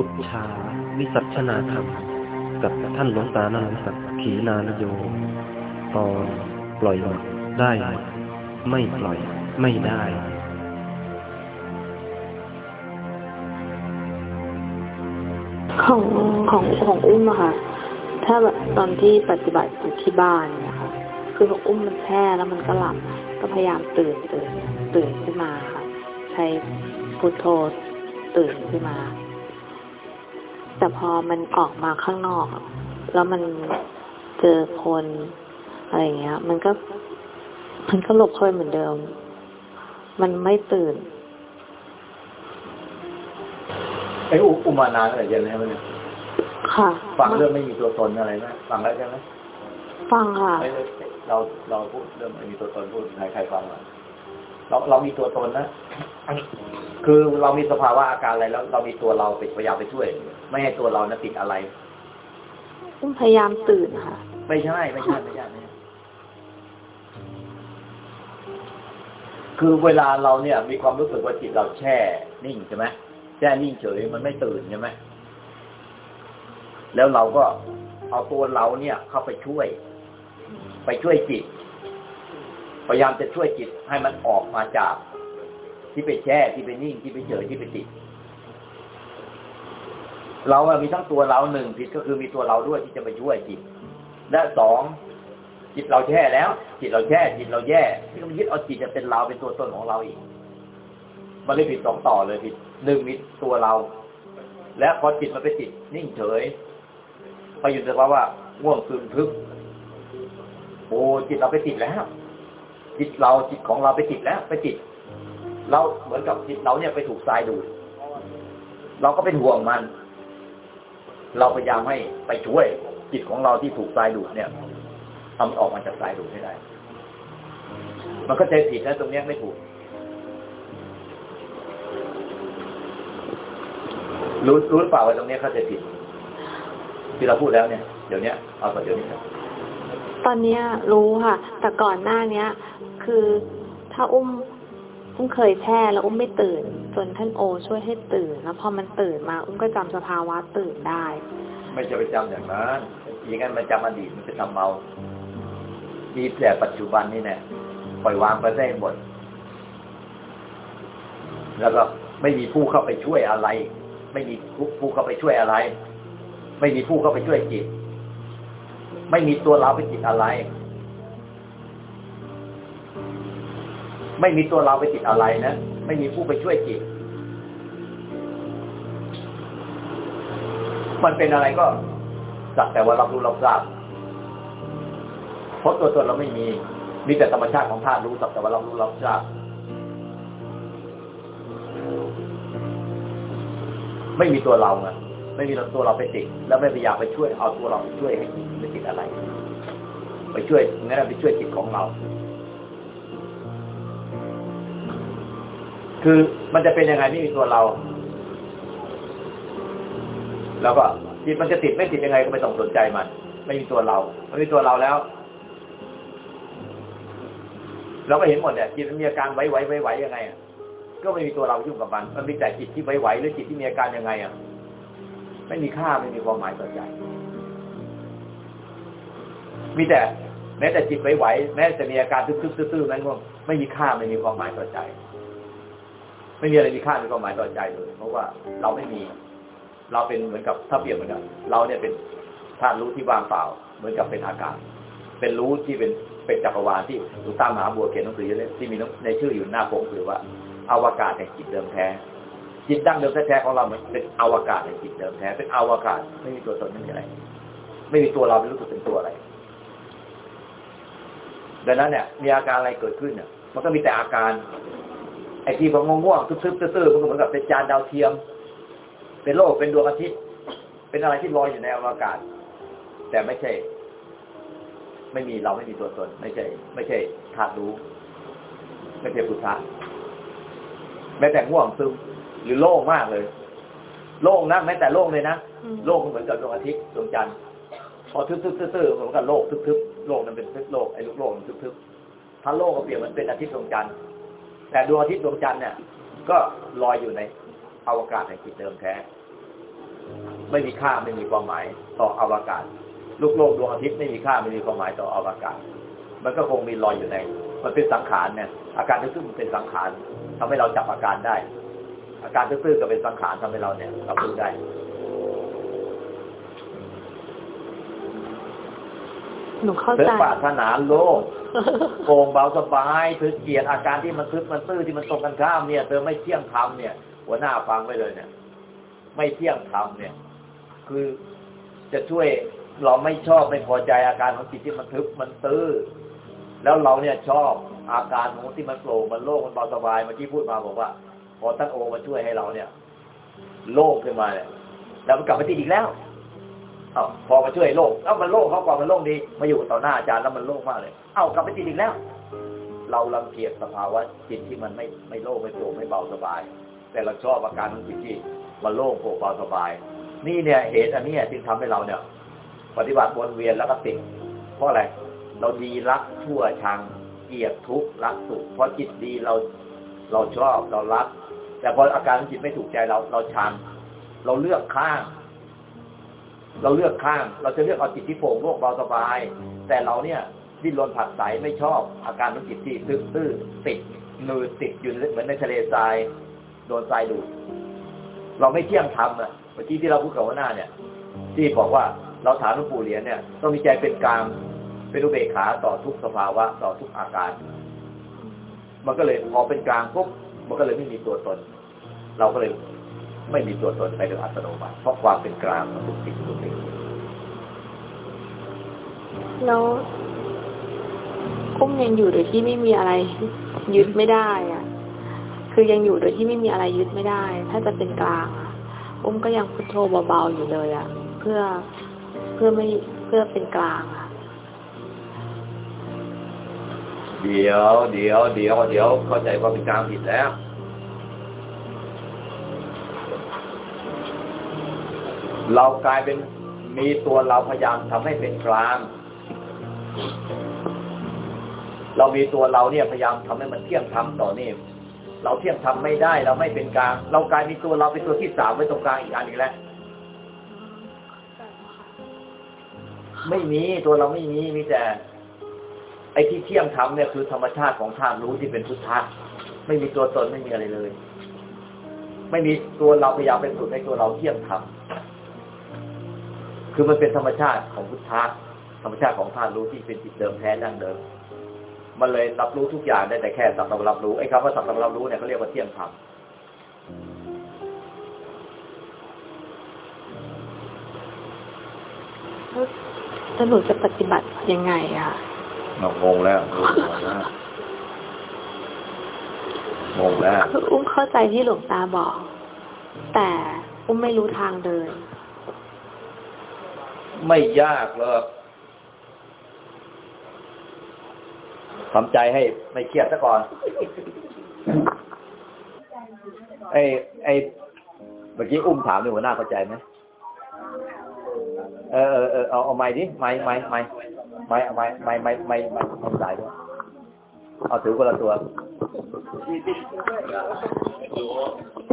พุทธาวิสัชนาธรรม กับท่านหลวงตานันสักขีนานโยตอนปล่อยหมดได้หมดไม่ปล่อยไม่ได้ของของของอุ้มอะค่ะ ถ้าแบบตอนที่ปฏิบัติอยู่ที่บ้านเนี่ยค่ะ คือของอุ้มมันแพ้แล้วมันก็หลับ ก็พยายามตื่นตื่นตื่นขึ้นมาค่ะ ใช้พุทโธตื่นขึ้นมา แต่พอมันออกมาข้างนอกอะแล้วมันเจอคนอะไรอย่างเงี้ย มันก็ มันก็หลบเข้าไปเหมือนเดิม มันไม่ตื่นไอ้อุอุมานานอะไรเย็นแล้วเนี่ยค่ะฟังเรื่องไม่มีตัวตนอะไรไหมฟังแล้วใช่ไหมฟังค่ะไม่ได้เราเราพูดเรื่องไม่มีตัวตนพูดใครใครฟังอะเราเรามีตัวตนนะ คือเรามีสภาวะอาการอะไรแล้ว เรามีตัวเราไปพยายามไปช่วย ไม่ให้ตัวเรานะติดอะไรอุ้มพยายามตื่นค่ะ ไม่ใช่ไม่ใช่ไม่ใช่ไม่ใช่คือเวลาเราเนี่ย มีความรู้สึกว่าจิตเราแช่นิ่งใช่ไหมแช่นิ่งเฉยมันไม่ตื่นใช่ไหมแล้วเราก็เอาตัวเราเนี่ยเข้าไปช่วย ไปช่วยจิต พยายามจะช่วยจิตให้มันออกมาจาก ที่ไปแช่ที่ไปนิ่งที่ไปเฉยที่ไปติด เราอะมีทั้งตัวเราหนึ่งผิดก็คือมีตัวเราด้วยที่จะไปช่วยจิต และสองจิตเราแช่แล้ว จิตเราแช่จิตเราแย่ที่มันยึดเอาจิตจะเป็นเราเป็นตัวตนของเราอีกมันเลยผิดสองต่อเลยผิดหนึ่งมีตัวเรา และพอจิตมันไปติดนิ่งเฉยไปอยู่ในภาวะง่วงซึมทึบโอ้จิตเราไปติดแล้ว จิตเราจิตของเราไปติดแล้ว ไปติด เราเหมือนกับจิตเราเนี่ยไปถูกทรายดูดเราก็เป็นห่วงมัน เราพยายามให้ไปช่วยจิตของเราที่ถูกทรายดูดเนี่ยทำออกมาจากทรายดูดให้ได้ มันก็ใจผิดนะตรงเนี้ยไม่ถูก รู้รู้หรือเปล่าว่าตรงเนี้ยเข้าใจผิด ที่เราพูดแล้วเนี่ย เดี๋ยวเนี้ยเอาต่อเดี๋ยวนี้นะตอนเนี้ยรู้ค่ะ แต่ก่อนหน้าเนี้ยคือถ้าอุ้ม อุ้มเคยแช่แล้วอุ้มไม่ตื่น จนท่านโอช่วยให้ตื่น แล้วพอมันตื่นมา อุ้มก็จำสภาวะตื่นได้ ไม่จะไปจำอย่างนั้นอย่างนั้นมันจำอดีตมันจะทำเมามีแต่ปัจจุบันนี่แน่ปล่อยวางไปได้หมด แล้วก็ไม่มีผู้เข้าไปช่วยอะไร ไม่มีผู้ผู้เข้าไปช่วยอะไร ไม่มีผู้เข้าไปช่วยจิต ไม่มีตัวเราไปจิตอะไร ไม่มีตัวเราไปจิตอะไรนะ ไม่มีผู้ไปช่วยจิต มันเป็นอะไรก็สักแต่ว่ารับรู้รับทราบเพราะตัวตนเราไม่มี มีแต่ธรรมชาติของธาตุรู้สักแต่ว่ารับรู้รับทราบไม่มีตัวเราไงไม่มีตัวเราไปติด แล้วไม่พยายามไปช่วยเอาตัวเราไปช่วยไปติดอะไร ไปช่วยงั้นไปช่วยจิตของเรา คือมันจะเป็นยังไงไม่มีตัวเรา แล้วก็จิตมันจะติดไม่ติดยังไงก็ไม่ต้องสนใจมัน ไม่มีตัวเราไม่มีตัวเราแล้วเราก็เห็นหมดเนี่ยจิตมันมีอาการไหวไหวไหวไหวยังไงอะก็ไม่มีตัวเรายุ่งกับมัน มันมีแต่จิตที่ไหวไหวหรือจิตที่มีอาการยังไงอะไม่มีค่าไม่มีความหมายต่อใจมีแต่แม้แต่จิตไหวๆแม้จะมีอาการทึบๆตื้อๆนั้นก็ไม่มีค่าไม่มีความหมายต่อใจ ไม่มีอะไรมีค่ามีความหมายต่อใจเลย เพราะว่าเราไม่มี เราเป็นเหมือนกับถ้าเปรียบเหมือนกับเราเนี่ยเป็นธาตุรู้ที่ว่างเปล่า เหมือนกับเป็นอากาศ เป็นรู้ที่เป็นเป็นจักรวาลที่ดูตามหาบัวเขียนหนังสือเลยที่มีในชื่ออยู่หน้าปกคือว่าอวกาศแห่งจิตเดิมแท้จิตดั้งเดิมแท้ๆของเรามันเป็นอวกาศแห่งจิตเดิมแท้เป็นอวกาศไม่มีตัวตนไม่มีอะไร ไม่มีตัวเราไม่รู้สึกเป็นตัวอะไรดังนั้นเนี่ยมีอาการอะไรเกิดขึ้นเนี่ยมันก็มีแต่อาการ ไอ้ที่ของง่วงๆทึบๆตื้อๆมันก็เหมือนกับเป็นจานดาวเทียม เป็นโลกเป็นดวงอาทิตย์ เป็นอะไรที่ลอยอยู่ในอวกาศ แต่ไม่ใช่ ไม่มีเราไม่มีตัวตน ไม่ใช่ ไม่ใช่ธาตุรู้ ไม่ใช่พุทธะแม้แต่ง่วงซึมหรือโล่งมากเลย โล่งนะแม้แต่โล่งเลยนะอืมโลกก็เหมือนกับดวงอาทิตย์ดวงจันทร์พอทึบๆตื้อๆเหมือนกับโลกทึบๆโลกนั้นเป็นทึบโลกไอ้ลูกโลกมันทึบๆถ้าโลกก็เปรียบเหมันเป็นอาทิตย์ดวงจันทร์ แต่ดวงอาทิตย์ดวงจันทร์เนี่ย ก็ลอยอยู่ในอวกาศแห่งจิตเดิมแท้ ไม่มีค่าไม่มีความหมายต่ออวกาศลูกโลกดวงอาทิตย์ไม่มีค่าไม่มีความหมายต่ออวกาศ มันก็คงมีลอยอยู่ใน มันเป็นสังขารเนี่ย อาการซื่อๆมันเป็นสังขารทำให้เราจับอาการได้ อาการซื่อๆก็เป็นสังขารทำให้เราเนี่ยรับรู้ได้ หนูเข้าเธอปรารถนาโลกโกงเบาสบายเธอเกลียดอาการที่มันทึบมันตื้อที่มันตรงกันข้ามเนี่ยเธอไม่เที่ยงธรรมเนี่ย หัวหน้าฟังไว้เลยเนี่ย ไม่เที่ยงธรรมเนี่ย คือจะช่วยเราไม่ชอบไม่พอใจอาการของจิตที่มันทึบมันตื้อแล้วเราเนี่ยชอบอาการของที่มันโปร่งมันโล่งมันเบาสบายเมื่อกี้พูดมาบอกว่า พอท่านโอมาช่วยให้เราเนี่ย โล่งขึ้นมาเนี่ยแล้วมันกลับมาที่อีกแล้ว เอ้าพอมาช่วยโลกเอ้ามันโล่งเขากว่ามันโล่งดีมาอยู่ต่อหน้าอาจารย์แล้วมันโล่งมากเลย เอ้ากลับไปจิตอีกแล้ว เราลังเกียจสภาวะจิตที่มันไม่ไม่โล่งไม่โปร่งไม่เบาสบาย แต่เราชอบอาการของจิตที่มันโล่งโปร่งเบาสบาย นี่เนี่ยเหตุอันนี้จึงทำให้เราเนี่ย ปฏิบัติวนเวียนแล้วก็ติดเพราะอะไรเราดีรักชั่วชังเกลียดทุกข์รักสุขเพราะจิตดีเราเราชอบเรารัก แต่พออาการของจิตไม่ถูกใจเราเราชังเราเลือกข้าง เราเลือกข้าง เราจะเลือกเอาจิตที่โปร่งโล่งเบาสบาย แต่เราเนี่ยดิ้นรนผัดใสไม่ชอบอาการของจิตที่ตื้อติดหนืดติดอยู่เหมือนในทะเลทรายโดนทรายดูดเราไม่เที่ยงธรรมอะเมื่อกี้ที่เราพูดกับหัวหน้าเนี่ย ที่บอกว่าเราถามหลวงปู่เหรียญเนี่ย ต้องมีใจเป็นกลางเป็นอุเบกขาต่อทุกสภาวะ ต่อทุกอาการ มันก็เลยพอเป็นกลางปุ๊บมันก็เลยไม่มีตัวตน เราก็เลย ไม่มีตัวตนไปโดยอัตโนมัติเพราะความเป็นกลางของทุกสิ่งทุกสิ่งแล้วอุ้มยังอยู่โดยที่ไม่มีอะไร ยึดไม่ได้อะคือยังอยู่โดยที่ไม่มีอะไรยึดไม่ได้ ถ้าจะเป็นกลางอะอุ้มก็ยังพุทโธเบาๆอยู่เลยอะเพื่อเพื่อไม่เพื่อเป็นกลางอะเดี๋ยวเดี๋ยวเดี๋ยวเดี๋ยวเข้าใจว่าเป็นกลางผิดแล้ว เรากลายเป็นมีตัวเราพยายามทำให้เป็นกลาง เรามีตัวเราเนี่ยพยายามทำให้มันเที่ยงธรรมต่อนี่เราเที่ยงธรรมไม่ได้ เราไม่เป็นกลาง เรากลายมีตัวเราเป็นตัวที่สามไว้ตรงกลางอีกอันนึงแล้วไม่มีตัวเราไม่มีมีแต่ ไอ้ที่เที่ยงธรรมเนี่ยคือธรรมชาติของธาตุรู้ที่เป็นพุทธะไม่มีตัวตนไม่มีอะไรเลย ไม่มีตัวเราพยายามเป็นสุดในตัวเราเที่ยงธรรม คือมันเป็นธรรมชาติของพุทธะธรรมชาติของธาตุรู้ที่เป็นจิตเดิมแท้ดั้งเดิม มันเลยรับรู้ทุกอย่างได้แต่แค่สักแต่ว่ารับรู้ไอ้คำว่าสักแต่ว่ารับรู้เนี่ยเขาเรียกว่าเที่ยงธรรมแล้วหนูจะปฏิบัติยังไงอะงงแล้วงงแล้วงงแล้วคืออุ้มเข้าใจที่หลวงตาบอก แต่อุ้มไม่รู้ทางเดิน ไม่ยากหรอกทำใจให้ไม่เครียดซะก่อน ไอ้ไอ้เมื่อกี้อุ้มถามด้วยหัวหน้าเข้าใจไหมเออเออเออเอาเอาไม้ดิไม้ไม้ไม้ไม้เอาไม้ไม้ไม้ไม้ไม้ทำสายด้วยเอาถือคนละตัว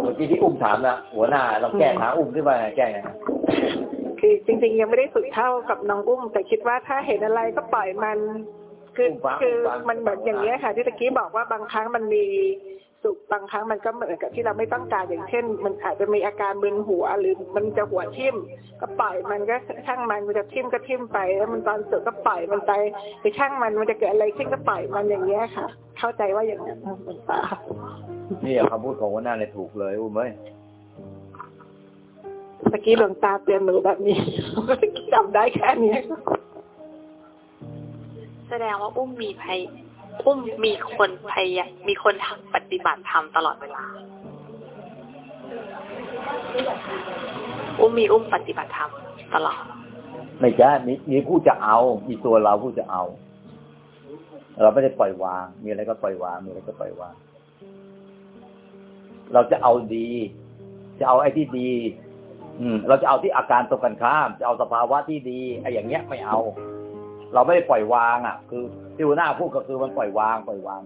เมื่อกี้ที่อุ้มถามนะหัวหน้าเราแก้ถามอุ้มขึ้นมาแก้ไง คือจริง ๆ ยังไม่ได้ฝึกเท่ากับน้องอุ้ม แต่คิดว่าถ้าเห็นอะไรก็ปล่อยมัน คือคือมันเหมือนอย่างนี้ยค่ะ ที่ตะกี้บอกว่าบางครั้งมันมีสุขบางครั้งมันก็เหมือนกับที่เราไม่ต้องการอย่างเช่น มันอาจจะมีอาการมึนหัวหรือมันจะหัวทิ่มก็ปล่อยมันก็ช่างมันมันจะทิ่มก็ทิ่มไป แล้วมันตอนสุดก็ปล่อยมันไปไปช่างมันมันจะเกิดอะไรขึ้นก็ปล่อยมันอย่างเงี้ยค่ะ เข้าใจว่าอย่างนั้นค่ะคุณป้านี่คำพูดของหัวหน้าเนี่ยถูกเลยอุ้มเอ้ย ตะกี้หลวงตาเตือนหนูแบบนี้จำได้แค่เนี้ยแสดงว่าอุ้มมีภัยอุ้มมีคนพยายามมีคนทำปฏิบัติธรรมตลอดเวลา อุ้มมีอุ้มปฏิบัติธรรมตลอด ไม่ใช่มีมีผู้จะเอา มีตัวเราผู้จะเอา เราไม่ได้ปล่อยวาง มีอะไรก็ปล่อยวาง มีอะไรก็ปล่อยวาง เราจะเอาดี จะเอาไอ้ที่ดีอืม เราจะเอาที่อาการตรงกันข้าม จะเอาสภาวะที่ดีไอ้อย่างเงี้ยไม่เอา เราไม่ได้ปล่อยวางอะ คือที่หัวหน้าพูดก็คือมันปล่อยวางปล่อยวาง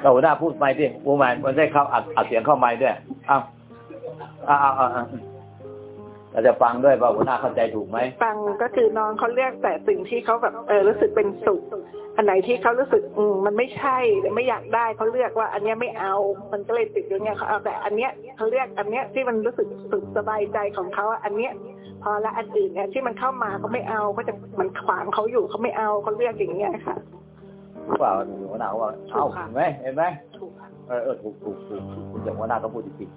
เราหัวหน้าพูดไปดิอูมันมันได้เข้าอัดเสียงเข้าไม้ด้วยเอ้าอ่าอ่าอ่า เราจะฟังด้วยว่าหัวหน้าเข้าใจถูกไหมฟังก็คือน้องเขาเลือกแต่สิ่งที่เขาแบบเออรู้สึกเป็นสุข อันไหนที่เขารู้สึกอืมมันไม่ใช่หรือไม่อยากได้เขาเลือกว่า อันเนี้ยไม่เอา มันก็เลยติดอย่างเงี้ยเขาเอาแต่อันเนี้ยเขาเลือกอันเนี้ยที่มันรู้สึกสุขสบายใจของเขาอันเนี้ยพอละอันอื่นเนี่ยที่มันเข้ามาเขาไม่เอาเขาจะมันขวางเขาอยู่เขาไม่เอาเขาเลือกอย่างเงี้ยค่ะรู้เปล่าหัวหน้าว่าถูเอ้ากค่ะเห็นไหมเห็นไหมถูกค่ะเออเออถูกถูกถูกถูกอย่างหัวหน้าก็พูดจริง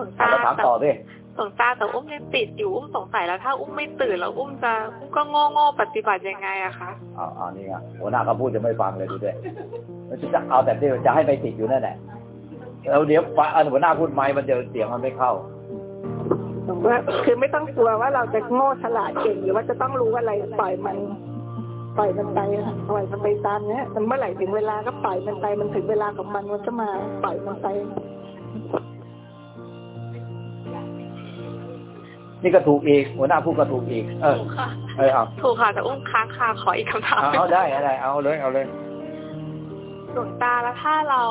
หลวงๆตาแล้วถามแต่ต่อดิหลวงตาแต่อุ้มยังติดอยู่อุ้มสงสัยแล้วถ้าอุ้มไม่ตื่นแล้วอุ้มจะอุ้มก็โง่โง่ๆปฏิบัติยังไงอะคะเอาเอานี่ไงหัวหน้าก็พูดจะไม่ฟังเลยดูดิแล้วจะเอาแต่ที่จะให้ไปติดอยู่นั่นแหละแล้วเดี๋ยวฟังอันหัวหน้าพูดไม่มันจะเสียงมันไม่เข้าผมว่าคือไม่ต้องกลัวว่าเราจะโง่ฉลาดเก่งหรือว่าจะต้องรู้อะไรปล่อยมันปล่อยมันไปค่ะปล่อยมันไปตามเนี้ยมันเมื่อไหร่ถึงเวลาก็ปล่อยมันไปมันถึงเวลาของมันมันก็มาปล่อยมันไป นี่ก็ถูกอีกหัวหน้าพูดก็ถูกอีก เออถูกค่ะเออเอาถูกค่ะแต่อุ้มค้างคาขออีกคำถามเอาเอาได้อะไรเอาเลยเอาเลยหลวงตาแล้วถ้าเรา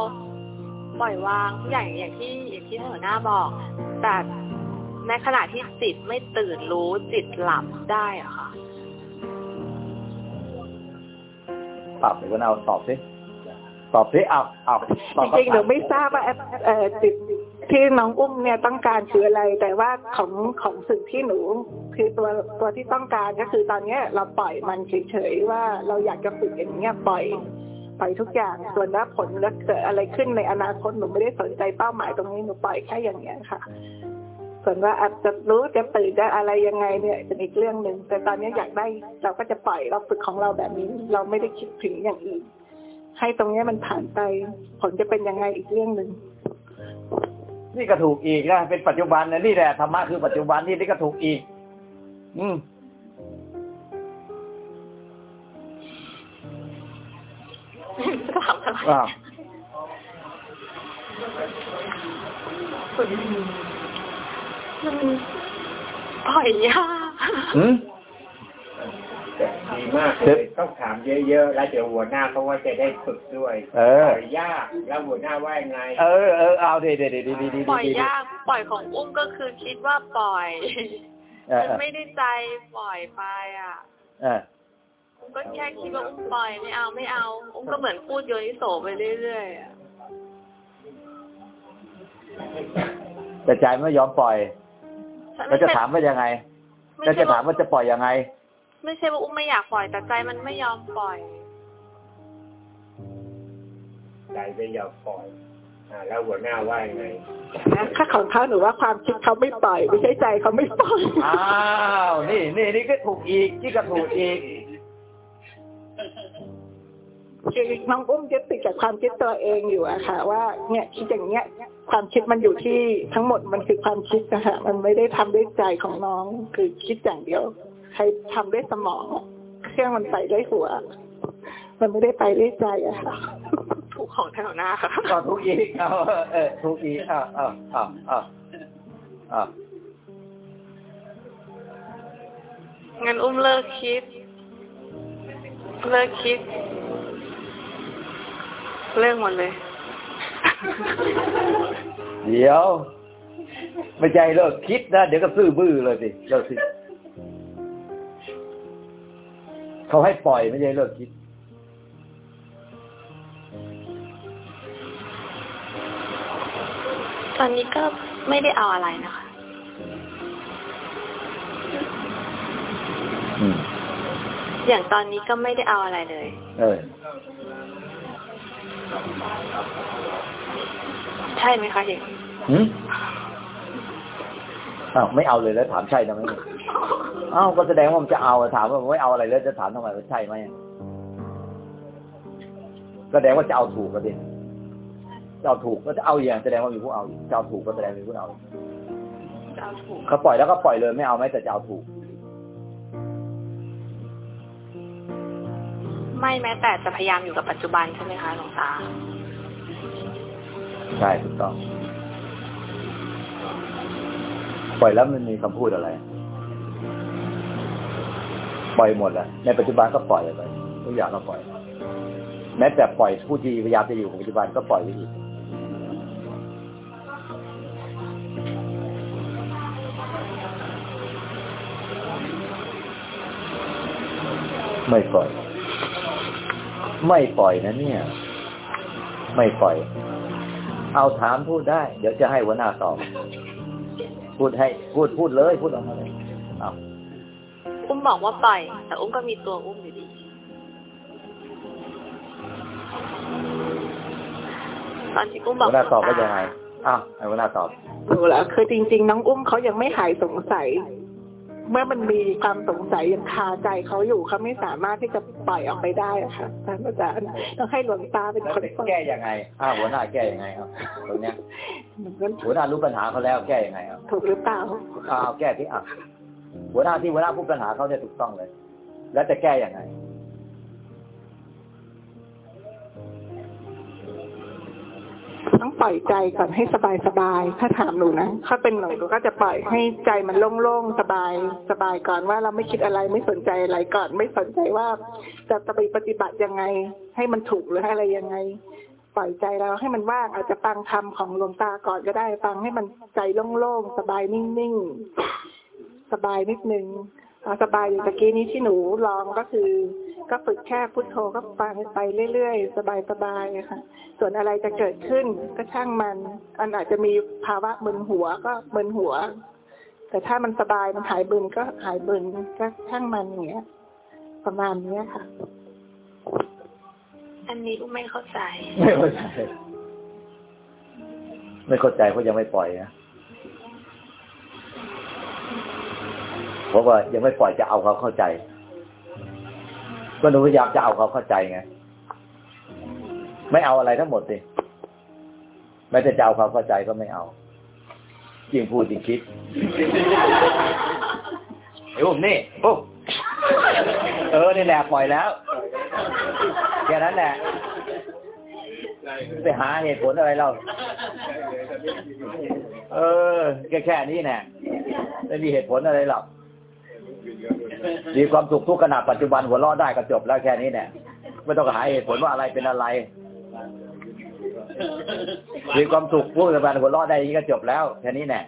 ปล่อยวางทุกอย่างอย่างที่อย่างที่ท่านหัวหน้าบอก แต่ในขณะที่จิตไม่ตื่นรู้จิตหลับได้อะค่ะปรับหัวหน้าตอบสิ ตอบสิเอาเอาตอบจริงๆหนูไม่ทราบว่าเอ่อจิตที่น้องอุ้มเนี่ยต้องการคืออะไร แต่ว่าของของสิ่งที่หนู คือตัวตัวที่ต้องการก็คือตอนเนี้ย เราปล่อยมันเฉยๆว่าเราอยากจะฝึกอย่างเงี้ยปล่อยปล่อยทุกอย่างส่วนว่าผลจะเกิดอะไรขึ้นในอนาคตหนูไม่ได้สนใจเป้าหมายตรงนี้หนูปล่อยแค่อย่างเงี้ยค่ะ ส่วนว่าอาจจะรู้จะตื่นจะอะไรยังไงเนี่ยเป็นอีกเรื่องหนึ่งแต่ตอนนี้อยากได้เราก็จะปล่อยเราฝึกของเราแบบนี้ เราไม่ได้คิดถึงอย่างอื่น ให้ตรงเนี้ยมันผ่านไป ผลจะเป็นยังไงอีกเรื่องหนึ่งนี่ก็ถูกอีกนะเป็นปัจจุบันนะนี่แหละธรรมะคือปัจจุบันนี่นี่ก็ถูกอีก อืมถามอะไรอ้าวมันปล่อยยากหืม ดีมากเลยต้องถามเยอะๆ แล้วเดี๋ยวหัวหน้าเขาว่าจะได้ฝึกด้วยเออ ปล่อยยาก แล้วหัวหน้าว่ายังไงเออเออเอาดีดีดีดีดีดีปล่อยดียากปล่อยของอุ้มก็คือคิดว่าปล่อยเออมันเออไม่ได้ใจปล่อยไปอะเอออุ้มก็แค่คิดว่าอุ้มปล่อยไม่เอาไม่เอา อุ้มก็เหมือนพูดโยนิโสไปเรื่อยๆอะแต่ใจไม่ยอมปล่อยไม่แล้วจะใช่ถามว่ายังไงไม่แล้วใช่จะถามว่าจะปล่อยยังไง ไม่ใช่ว่าอุ้มไม่อยากปล่อยแต่ใจมันไม่ยอมปล่อย ใจไม่ยอมปล่อยอ่าแล้วหัวหน้าว่ายังไงนะถ้าของเขาหนูว่าความคิดเขาไม่ปล่อย ไม่ใช่ใจเขาไม่ปล่อยอ้าวนี่นี่นี่ก็ถูกอีกนี่ก็ถูกอีกคือน้องอุ้มจะติดกับความคิดตัวเองอยู่อะค่ะ ว่าเนี่ยคิดอย่างเงี้ยความคิดมันอยู่ที่ทั้งหมดมันคือความคิดนะคะมันไม่ได้ทำด้วยใจของน้องคือคิดอย่างเดียว ใครทำด้วยสมอง เครื่องมันไปด้วยหัว มันไม่ได้ไปด้วยใจอะค่ะถูกของแถวหน้าค่ะก็ถูกอีกเอาเออถูกอีกเอาเอาเอาเอาเอางั้นอุ้มเลิกคิด เลิกคิดเลิกหมดเลย เดี๋ยว ไม่ใจเลิกคิดนะ เดี๋ยวก็ซื่อบื้อเลยสิเลิกสิ เขาให้ปล่อยไม่ใช่เลิกคิด ตอนนี้ก็ไม่ได้เอาอะไรนะคะอืมอย่างตอนนี้ก็ไม่ได้เอาอะไรเลย เออ ใช่ไหมคะเห็นหืมอ้าวไม่เอาเลยแล้วถามใช่ทำไม อ้าวก็แสดงว่ามันจะเอาอะถามว่าไม่เอาอะไรแล้วจะถามทำไมว่าใช่ไหมแสดงว่าจะเอาถูกก็ดิจะเอาถูกก็จะเอาอย่างแสดงว่ามีผู้เอาอีกจะเอาถูกก็แสดงมีผู้เอาอีกจะเอาถูกเขาปล่อยแล้วก็ปล่อยเลยไม่เอาไหมแต่จะเอาถูก ไม่แม้แต่จะพยายามอยู่กับปัจจุบันใช่ไหมคะหลวงตาใช่ถูกต้อง ปล่อยแล้วมันมีคำพูดอะไร ปล่อยหมดแหละในปัจจุบันก็ปล่อยไปทุกอย่างก็ปล่อย แม้แต่ปล่อยผู้ที่พยายามจะอยู่กับปัจจุบันก็ปล่อยไปอีกไม่ปล่อย ไม่ปล่อยนะเนี่ย ไม่ปล่อย เอาถามพูดได้ เดี๋ยวจะให้หัวหน้าตอบ พูดให้ พูดพูดเลย พูดออกมาเลยเอา อุ้มบอกว่าปล่อย แต่อุ้มก็มีตัวอุ้มอยู่ดี ตอนที่อุ้มบอกหัวหน้าตอบว่ายังไงอ้าวให้หัวหน้าตอบรู้แล้วคือจริง ๆ น้องอุ้มเขายังไม่หายสงสัย เมื่อมันมีความสงสัยยังคาใจเขาอยู่เขาไม่สามารถที่จะปล่อยออกไปได้อะค่ะท่านอาจารย์ต้องให้หลวงตาเป็นแล้วคนจะปล่อยแก้ยังไงอ้าวหัวหน้าแก้ยังไงครับตรงเนี้ยมันหัวหน้ารู้ปัญหาเขาแล้วแก้ยังไงครับถูกหรือเปล่าอ้าวแก้ที่อะ หัวหน้าที่หัวหน้าพูดปัญหาเขาเนี่ยถูกต้องเลย แล้วจะแก้ยังไงต้องปล่อยใจก่อนให้สบายสบายๆถ้าถามหนูนะ ถ้าเป็นหนูหนูก็จะปล่อยให้ใจมันโล่งๆ สบายสบายก่อนว่าเราไม่คิดอะไรไม่สนใจอะไรก่อน ไม่สนใจว่าจะจะไปปฏิบัติยังไง ให้มันถูกหรือให้อะไรยังไง ปล่อยใจเราให้มันว่างอาจจะฟังธรรมของหลวงตาก่อนก็ได้ ฟังให้มันใจโล่งๆ สบายนิ่งๆ สบายนิดนึงเอาสบายอย่างตะกี้นี้ที่หนูลองก็คือ ก็ฝึกแค่พุทโธก็ฟังไปเรื่อยๆ สบายๆค่ะ ส่วนอะไรจะเกิดขึ้นก็ช่างมัน อันอาจจะมีภาวะมึนหัวก็มึนหัว แต่ถ้ามันสบายมันหายบึนก็หายบึนก็ช่างมันอย่างเงี้ย ประมาณเนี้ยค่ะ อันนี้อุ้มไม่เข้าใจ ไม่เข้าใจ ไม่เข้าใจเพราะยังไม่ปล่อยนะ เพราะว่ายังไม่ปล่อยจะเอาเขาเข้าใจ ก็หนูพยายามจะเอาเขาเข้าใจไงไม่เอาอะไรทั้งหมดสิแม้แต่จะเอาเขาเข้าใจก็ไม่เอายิ่งพูดยิ่งคิดไอ้อุ้มนี่ปุ๊บเออนี่แหละปล่อยแล้วแค่นั้นแหละไปหาเหตุผลอะไรเรา เออ แค่แค่นี้แน่ไม่มีเหตุผลอะไรหรอก มีความสุขทุกขณะปัจจุบันหัวเราะได้ก็จบแล้วแค่นี้แน่ไม่ต้องหาเหตุผลว่าอะไรเป็นอะไร มีความสุขทุกขณะหัวเราะได้อย่างนี้ก็จบแล้วแค่นี้แน่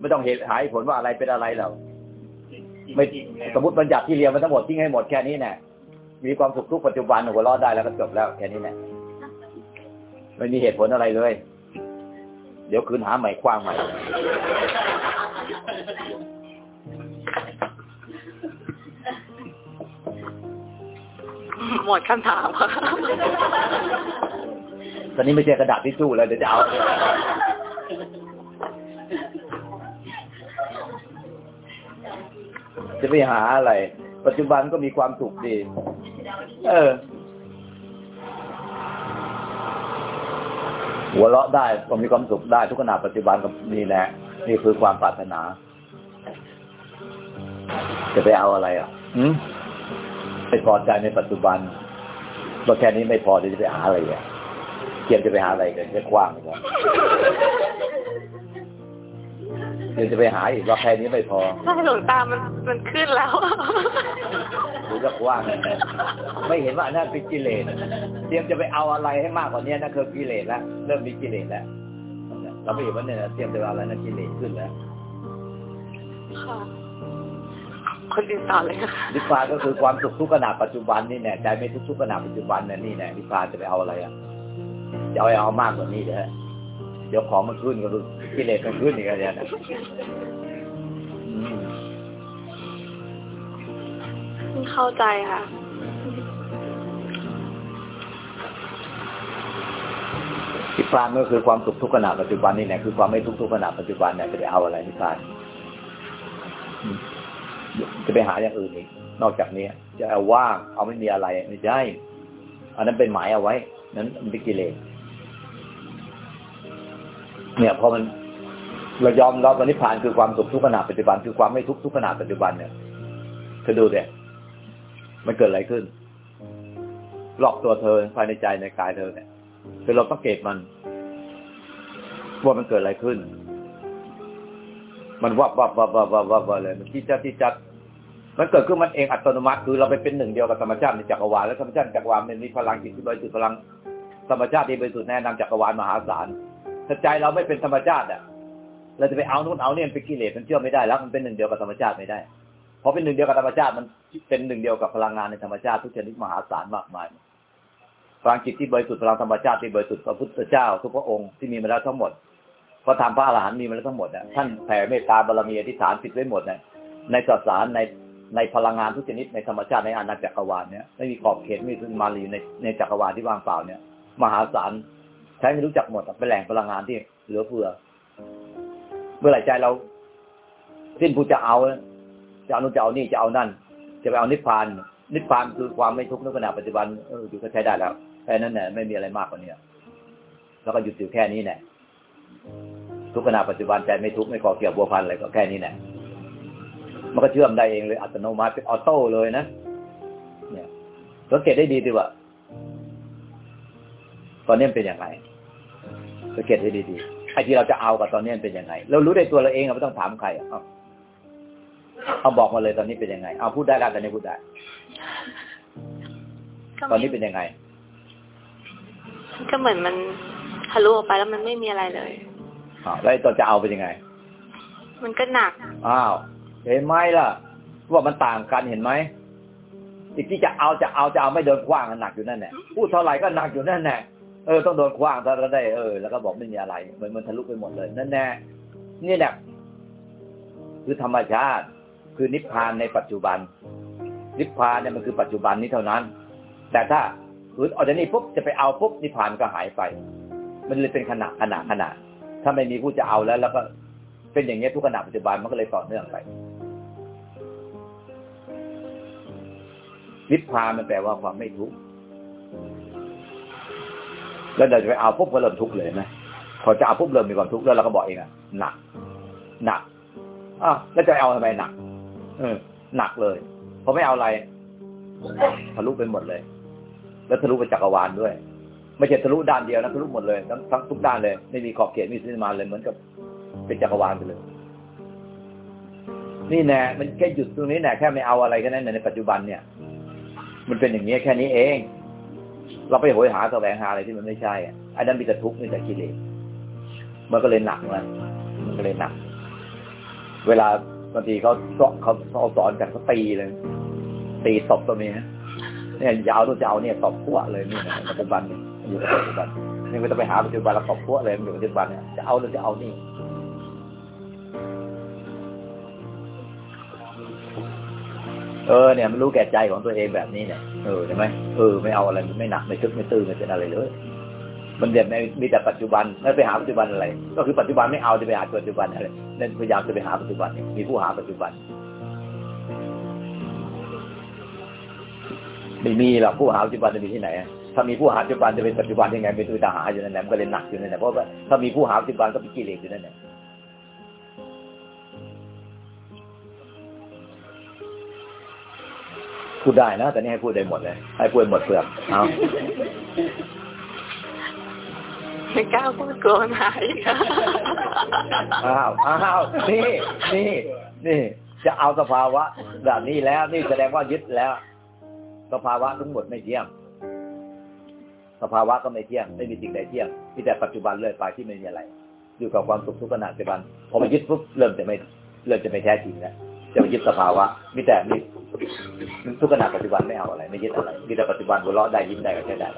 ไม่ต้องเหตุหาเหตุผลว่าอะไรเป็นอะไรหรอกไม่สมมติบัญญัติที่เรียนมันทั้งหมดทิ้งให้หมดแค่นี้แน่มีความสุขทุกปัจจุบันหัวเราะได้แล้วก็จบแล้วแค่นี้แน่ไม่มีเหตุผลอะไรเลย เดี๋ยวคืนหาใหม่กว้างใหม่ หมดคำถามค่ะตอนนี้ไม่ใช่กระดาษทิชชู่แล้วเดี๋ยวจะเอาจะไปหาอะไร ปัจจุบันก็มีความสุขดี เออ หัวเราะได้ก็มีความสุขได้ทุกขณะปัจจุบันก็นี่แหละนี่คือความปรารถนา จะไปเอาอะไรอะหืม ไปพอใจในปัจจุบันก็แค่นี้ไม่พอเดี๋ยวจะไปหาอะไรอะเกียมจะไปหาอะไรกันจะกว้างก่อนเดี๋ยวจะไปหาอีกว่าแค่นี้ไม่พอใช่หลวงตามันมันขึ้นแล้วหรือจะกว้างไม่เห็นว่าอันนั่นเป็นกิเลสเตรียมจะไปเอาอะไรให้มากกว่านี้นั่นคือกิเลสแล้วเริ่มมีกิเลสแล้วเราไม่เห็นว่าเนี่ยเตรียมจะเอาอะไรนั่นกิเลสขึ้นแล้วค่ะ คนอื่นต่อเลยค่ะนิพพานก็คือความสุขทุกขณะปัจจุบันนี่แน่ใจไม่ทุกทุกขณะปัจจุบันเนี่ยนี่แน่นิพพานจะไปเอาอะไรอะจะเอาเอามากกว่านี้เด้อเดี๋ยวของมันขึ้นก็รู้กิเลสมันขึ้นอีกแล้วเนี่ยนะอืมเข้าใจค่ะนิพพานก็คือความสุขทุกขณะปัจจุบันนี่แหละคือความไม่ทุกข์ทุกขณะปัจจุบันเนี่ยจะไปเอาอะไรนิพพานอืม จะไปหาอย่างอื่นอีกนอกจากนี้ จะเอาว่างเอาไม่มีอะไรไม่ใช่อันนั้นเป็นหมายเอาไว้ นั้นมันเป็นกิเลสเนี่ยพอมันเรายอมรับว่านิพพานคือความสุขทุกขณะปัจจุบันคือความไม่ทุกข์ทุกขณะปัจจุบันเนี่ยเธอดูเนี่ยมันเกิดอะไรขึ้นรอบตัวเธอภายในใจในกายเธอเนี่ยคือเราต้องเกตมันว่ามันเกิดอะไรขึ้น มันวับวับวับวับวับวับวับเลยมันที่จัดที่จัด มันเกิดขึ้นมันเองอัตโนมัติคือเราไปเป็นหนึ่งเดียวกับธรรมชาติในจักรวาลแล้วธรรมชาติจักรวาลมันมีพลังจิตที่บริสุทธิ์พลังธรรมชาติที่บริสุทธิ์แนะนำจักรวาลมหาศาลถ้าใจเราไม่เป็นธรรมชาติอะเราจะไปเอานู่นเอาเนี่ยเป็นกิเลสมันเชื่อไม่ได้แล้วมันเป็นหนึ่งเดียวกับธรรมชาติไม่ได้พอเป็นหนึ่งเดียวกับธรรมชาติมันเป็นหนึ่งเดียวกับพลังงานในธรรมชาติทุกชนิดมหาศาลมากมายพลังจิตที่บริสุทธิ์พลังธรรมชาติที่บริสุทธิ์พระพุทธเจ้าทุกพระองค์ที่มีมาแล้วทั้งหมดพระธรรมพระอรหันต์มีมาแล้วทั้งหมดเนี่ยท่านแผ่เมตตาบารมีอธิษฐานปิดไว้หมดเนี่ยในสสารใน ในพลังงานทุกชนิดในธรรมชาติในอาณาจักรวาลเนี่ยไม่มีขอบเขตไม่มีซึ่งมาลีในในจักรวาลที่ว่างเปล่าเนี่ย มหาศาลใช้ไม่รู้จักหมดเป็นแหล่งพลังงานที่เหลือเฟือ เมื่อไหร่ใจเราสิ้นผู้จะเอาจะเอานู่นจะเอานี่จะเอานั่น จะไปเอานิพพาน นิพพานคือความไม่ทุกข์ในขณะปัจจุบันเอออยู่ก็ใช้ได้แล้วแค่นั้นแหละไม่มีอะไรมากกว่านี้แล้วก็หยุดอยู่แค่นี้แหละทุกขณะปัจจุบันใจไม่ทุกข์ไม่ก่อเกี่ยวบัวพันอะไรก็แค่นี้แหละ มันก็เชื่อมได้เองเลย อัตโนมัติเป็นออโต้เลยนะ เนี่ยสังเกตได้ดีดีว่าตอนนี้เป็นยังไงสังเกตให้ดีๆไอ้ที่เราจะเอากับตอนนี้เป็นยังไง เรารู้ได้ตัวเราเองเราไม่ต้องถามใครเอาเอาบอกมาเลยตอนนี้เป็นยังไง เอาพูดได้แล้วตอนนี้พูดได้ก็ตอนนี้เป็นยังไง ก็เหมือนมันทะลุออกไปแล้วมันไม่มีอะไรเลยอ้าวแล้วไอ้ตอนจะเอาเป็นยังไง มันก็หนัก อ้าว เห็นไหมล่ะ ว่ามันต่างกันเห็นไหมอีกที่จะเอาจะเอาจะเอาไม่โดนคว้างหนักอยู่นั่นแหละพูดเท่าไหร่ก็หนักอยู่นั่นแหละเออต้องโดนคว้างถ้าเราได้เออแล้วก็บอกไม่มีอะไรเหมือนมันทะลุไปหมดเลยนั่นแน่นี่แหละคือธรรมชาติ คือนิพพานในปัจจุบัน นิพพานเนี่ยมันคือปัจจุบันนี้เท่านั้น แต่ถ้าหรือออกจากนี้ปุ๊บจะไปเอาปุ๊บนิพพานก็หายไป มันเลยเป็นขณะขณะขณะถ้าไม่มีผู้จะเอาแล้ว แล้วก็เป็นอย่างนี้ยทุกขณะปัจจุบันมันก็เลยต่อเนื่องไป นิพพานมันแปลว่าความไม่ทุกข์แล้วเราจะไปเอาปุ๊บก็เริ่มทุกข์เลยไหมพอจะเอาปุ๊บเริ่มมีความทุกข์แล้วเราก็บอกเองอะหนัก หนักอ้าวแล้วจะเอาทำไมหนัก เออ หนักเลยเพราะไม่เอาอะไรทะลุไปหมดเลย แล้วทะลุไปจักรวาลด้วย ไม่ใช่ทะลุด้านเดียวนะทะลุหมดเลยทั้งทั้งทุกด้านเลย ไม่มีขอบเขตไม่มีสิ้นมาเลยเหมือนกับเป็นจักรวาลไปเลย นี่แน่มันแค่หยุดตรงนี้แน่แค่ไม่เอาอะไรแค่นั้นในปัจจุบันเนี่ย มันเป็นอย่างนี้แค่นี้เอง เราไปโหยหาแสวงหาอะไรที่มันไม่ใช่อะอันนั้นมีแต่ทุกข์มีแต่กิเลสมันก็เลยหนักนะมันก็เลยหนัก เวลาบางทีเขาเขาเขาสอนกันเขาตีเลย ตีตบตัวนี้นะเนี่ยยาวตัวจะเอาเนี่ยตบพวเลยนี่ปัจจุบันเนี่ยอยู่กับปัจจุบันนี่ไม่ต้องไปหาปัจจุบันแล้วตบพวเลยมันอยู่ปัจจุบันเนี่ยจะเอาหรือจะเอานี่ เออเนี่ยมันรู้แก่ใจของตัวเองแบบนี้เนี่ยเออใช่ไหมเออไม่เอาอะไรไม่หนักไม่ทึกไม่ตื้อไม่เป็นอะไรเลยมันเด่นมีแต่ปัจจุบันไม่ไปหาปัจจุบันอะไร ก็คือปัจจุบันไม่เอาจะไปหาปัจจุบันอะไรนั่นพยายามจะไปหาปัจจุบันมีผู้หาปัจจุบันไม่มีหรอกผู้หาปัจจุบันจะมีที่ไหนถ้ามีผู้หาปัจจุบันจะเป็นปัจจุบันยังไงเป็นตัวหาอยู่นั่นแหละมันก็เลยหนักอยู่นั่นแหละเพราะว่าถ้ามีผู้หาปัจจุบันก็เป็นกิเลสอยู่นั่นแหละ พูดได้นะแต่นี่ให้พูดได้หมดเลย ให้พูดหมดเปลือกเอาไม่กล้าพูดกลัวมันหายอีกอะอ้าวอ้าวนี่นี่นี่จะเอาสภาวะแบบนี้แล้ว นี่แสดงว่ายึดแล้ว สภาวะทั้งหมดไม่เที่ยง สภาวะก็ไม่เที่ยง ไม่มีสิ่งใดเที่ยงมีแต่ปัจจุบันเรื่อยไปที่ไม่มีอะไร อยู่กับความสุขทุกขณะปัจจุบันพอมายึดปุ๊บเริ่มจะไม่เริ่มจะไม่แท้จริงแล้วจะมายึดสภาวะมีแต่มี ทุกขณะปัจจุบันไม่เอาอะไร ไม่ยึดอะไรมีแต่ปัจจุบันหัวเราะได้ยิ้มได้ก็ใช้ได้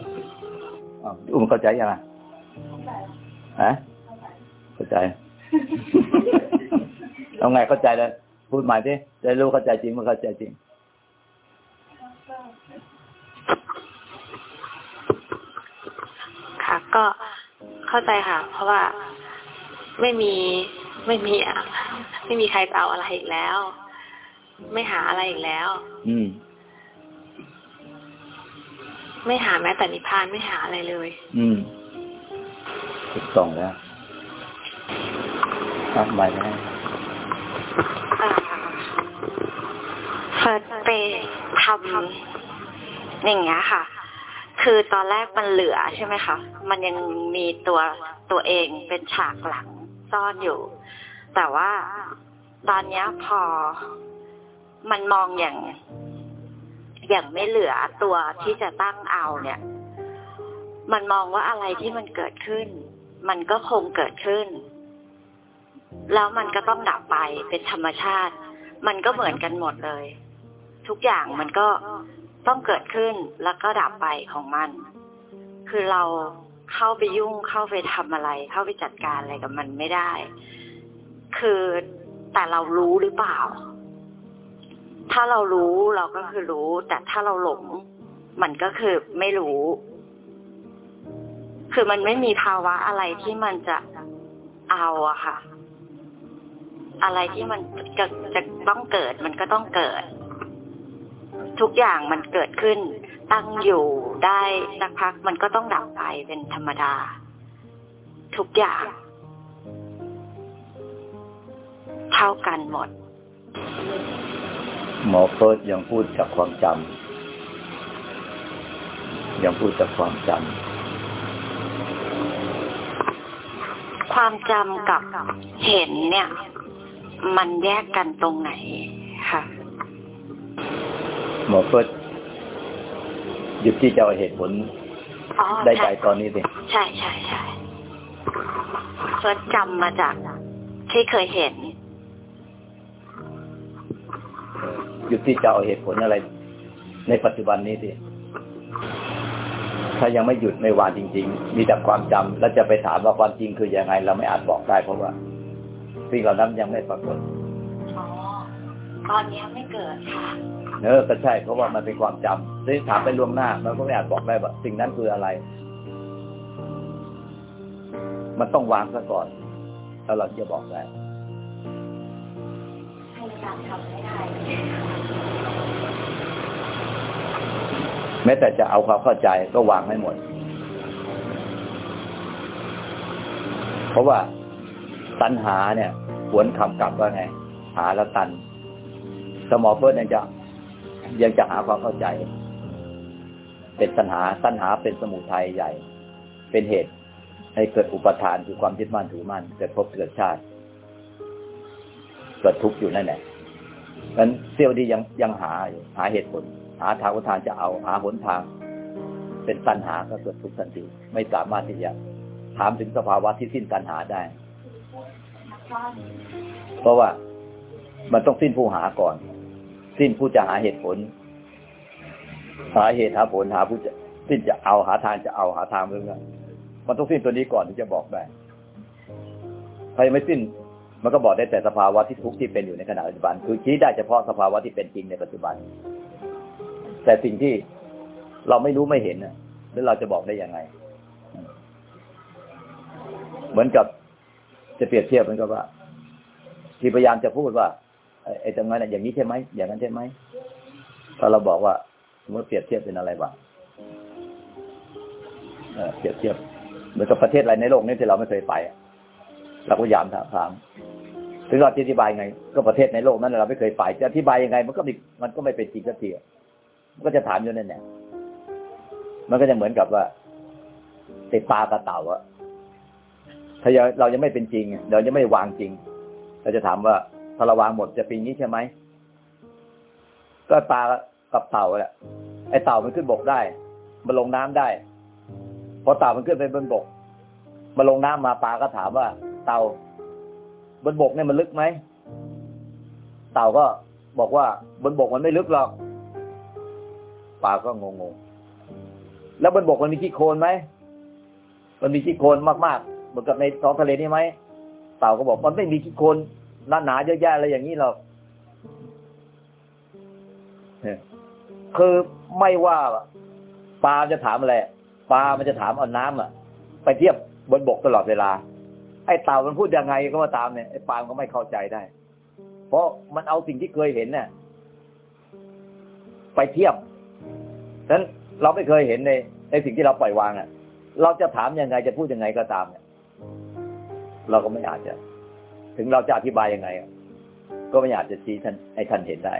อ้าวอุ้มเข้าใจยังไงฮะเข้าใจเอาไงเข้าใจแล้วพูดใหม่ดิจะรู้เข้าใจจริงมันเข้าใจจริงค่ะก็เข้าใจค่ะ เพราะว่าไม่มีไม่มีอะไม่มีใครจะเอาอะไรอีกแล้ว ไม่หาอะไรอีกแล้ว อืม ไม่หาแม้แต่นิพพานไม่หาอะไรเลย อืมถูกต้องแล้วครับใบนะเฟิร์สไปทำอย่างเงี้ยค่ะ คือตอนแรกมันเหลือใช่ไหมคะ มันยังมีตัวตัวเองเป็นฉากหลังซ่อนอยู่ แต่ว่าตอนเนี้ยพอ มันมองอย่าง อย่างไม่เหลือตัวที่จะตั้งเอาเนี่ย มันมองว่าอะไรที่มันเกิดขึ้น มันก็คงเกิดขึ้น แล้วมันก็ต้องดับไปเป็นธรรมชาติ มันก็เหมือนกันหมดเลย ทุกอย่างมันก็ต้องเกิดขึ้นแล้วก็ดับไปของมัน คือเราเข้าไปยุ่งเข้าไปทำอะไร เข้าไปจัดการอะไรกับมันไม่ได้ คือแต่เรารู้หรือเปล่า ถ้าเรารู้เราก็คือรู้ แต่ถ้าเราหลง มันก็คือไม่รู้ คือมันไม่มีภาวะอะไรที่มันจะเอาอะค่ะ อะไรที่มันจะจะต้องเกิด มันก็ต้องเกิด ทุกอย่างมันเกิดขึ้น ตั้งอยู่ได้สักพัก มันก็ต้องดับไปเป็นธรรมดา ทุกอย่าง เท่ากันหมด หมอเฟิร์สยังพูดจากความจำยังพูดจากความจความจำกับเห็นเนี่ย มันแยกกันตรงไหนค่ะำหมอเฟิร์สหยุดที่จะเอาเหตุผลอ๋อได้ใช่ใจตอนนี้สิใช่ใช่ใช่เฟิร์สจำมาจากที่เคยเห็น หยุดที่จะเอาเหตุผลอะไร ในปัจจุบันนี้สิถ้ายังไม่หยุดไม่วางจริง ๆ มีแต่ความจำแล้วจะไปถามว่าความจริงคือยังไง เราไม่อาจบอกได้เพราะว่าสิ่งเหล่านั้นยังไม่ปรากฏอ๋อตอนนี้ไม่เกิดค่ะเออก็ใช่เพราะว่ามันเป็นความจำซึ่งถามไปล่วงหน้ามันก็ไม่อาจบอกได้ว่าสิ่งนั้นคืออะไร มันต้องวางซะก่อนแล้วเราจะบอกได้พยายามทำไม่ได้ แม้แต่จะเอาความเข้าใจก็วางไม่หมด เพราะว่าตัณหาเนี่ยหวนคำกลับว่าไง หาแล้วตัน สมองเฟิร์สยังจะยังจะหาความเข้าใจ เป็นตัณหาตัณหาเป็นสมุทัยใหญ่ เป็นเหตุให้เกิดอุปทานคือความยึดมั่นถือมั่นเกิดภพเกิดชาติเกิดทุกข์อยู่นั่นแหละนั้นเซี่ยวดียังยังหาอยู่หาเหตุผล หาทางอุทานจะเอาหาหนทาง เป็นตัณหาก็เกิดทุกข์ทันทีไม่สามารถที่จะถามถึงสภาวะที่สิ้นตัณหาได้ เพราะว่ามันต้องสิ้นผู้หาก่อน สิ้นผู้จะหาเหตุผล หาเหตุหาผลหาผู้จะสิ้นจะเอาหาทางจะเอาหาทางเรื่องนั้นมันต้องสิ้นตัวนี้ก่อนถึงจะบอกได้ถ้ายังไม่สิ้น มันก็บอกได้แต่สภาวะที่ทุกข์ที่เป็นอยู่ในขณะปัจจุบัน คือชี้ได้เฉพาะสภาวะที่เป็นจริงในปัจจุบัน แต่สิ่งที่เราไม่รู้ไม่เห็นน่ะแล้วเราจะบอกได้ยังไง เหมือนกับจะเปรียบเทียบเหมือนกับว่า ที่พยายามจะพูดว่าไอ้ตรงนั้นน่ะอย่างนี้ใช่ไหมอย่างนั้นใช่ไหมถ้าเราบอกว่าสมมติเปรียบเทียบเป็นอะไรบ้างเออเปรียบเทียบเหมือนกับประเทศอะไรในโลกนี้ที่เราไม่เคยไปเราก็พยายามถามถามถึงเราจะอธิบายไง ก็ประเทศในโลกนั้นเราไม่เคยไปจะอธิบายยังไง มันก็มันก็ไม่เป็นจริงสักทีอะ ก็จะถามอยู่นั่นแหละมันก็จะเหมือนกับว่าติดปลากระเต่าอะถ้าเรายังไม่เป็นจริง เรายังไม่วางจริง เราจะถามว่าถ้าเราวางหมดจะป็นอย่างนี้ใช่ไหมก็ปลากับเต่าแหละไอ้เต่ามันขึ้นบกได้ มันลงน้ำได้ พอเต่ามันขึ้นไปบนบกมาลงน้ำมาปลาก็ถามว่า เต่า บนบกเนี่ยมันลึกไหม เต่าก็บอกว่าบนบกมันไม่ลึกหรอก ปาก็งงๆแล้วบนบกมันมีขี้โคลนไหมมันมีขี้โคลนมากๆเหมือนกับในท้องทะเลนี่ไหมเต่าก็บอกมันไม่มีขี้โคลนหนาหนาๆเยอะแยะอะไรอย่างนี้หรอกเนี่ยคือไม่ว่าปลาจะถามอะไรปลามันจะถามเอาน้ำอะ ไปเทียบบนบกตลอดเวลา ไอ้เต่ามันพูดยังไงก็ว่าตามเนี่ยไอ้ปลามันก็ไม่เข้าใจได้ เพราะมันเอาสิ่งที่เคยเห็นเนี่ยไปเทียบ ฉะนั้นเราไม่เคยเห็นในในสิ่งที่เราปล่อยวางอะ เราจะถามยังไงจะพูดยังไงก็ตามเนี่ยเราก็ไม่อาจจะ ถึงเราจะอธิบายยังไง ก็ไม่อาจจะชี้ท่านให้ท่านเห็นได้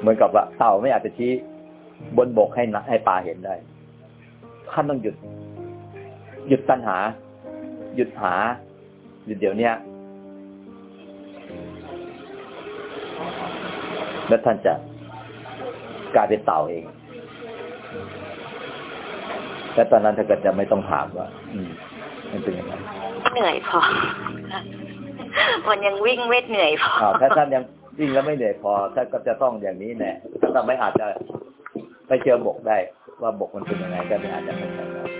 เหมือนกับว่าเต่าไม่อาจจะชี้บนบกให้ให้ปลาเห็นได้ท่านต้องหยุด หยุดตัณหา หยุดหา หยุดเดี๋ยวเนี้ยแล้วท่านจะกลายเป็นเต่าเอง และตอนนั้นถ้าเกิดจะไม่ต้องถามว่า อืมมันเป็นยังไงเหนื่อยพอมันยังวิ่งเวทเหนื่อยพออ้าวถ้าท่านยังวิ่งแล้วไม่เหนื่อยพอถ้าก็จะต้องอย่างนี้แน่ถ้าไม่อาจจะไปเจอบกได้ ว่าบกมันเป็นยังไงก็ไม่อาจจะเข้าใจได้